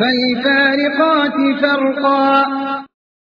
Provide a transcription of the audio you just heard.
فالفارقات فرقا.